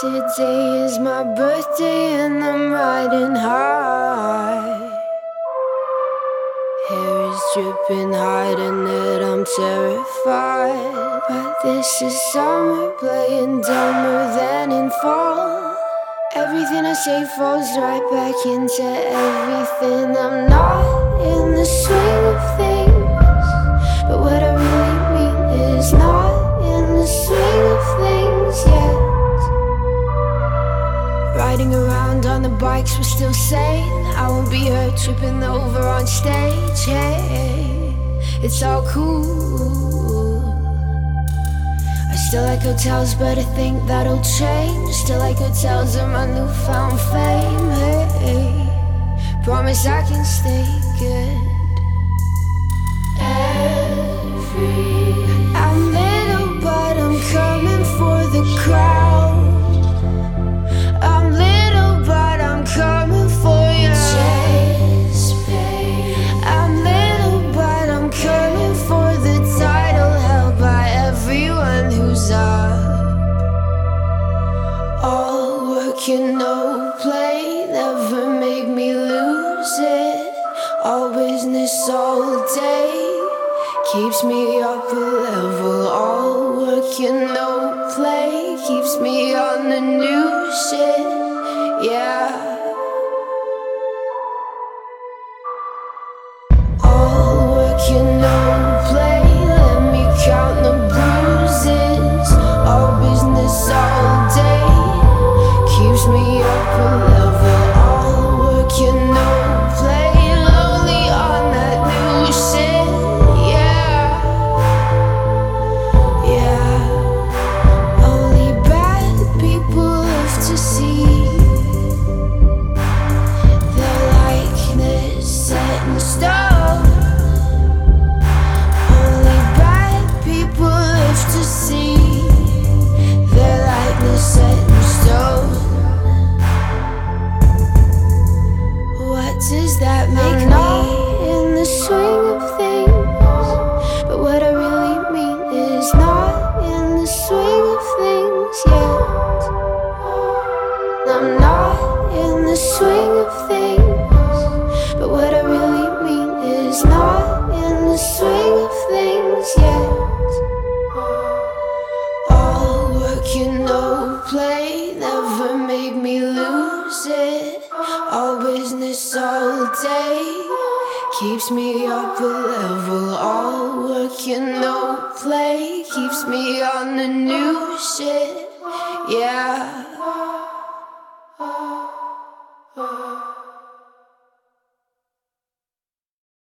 Today is my birthday and I'm riding high. Hair is dripping, hiding it, I'm terrified. But this is summer, playing dumber than in fall. Everything I say falls right back into everything. I'm not in the swing bikes, we're still sane. I won't be hurt tripping over on stage. Hey, it's all cool. I still like hotels, but I think that'll change. Still like hotels are my newfound fame. Hey, promise I can stay good. All work and no play never make me lose it. All business all day keeps me up a level. All work and no play keeps me on the new shit. Yeah. That make me? in the swing of things, but what I really mean is not in the swing of things yet. I'm not in the swing of things, but what I really mean is not all day keeps me up a level. All work and no play keeps me on the new shit. Yeah.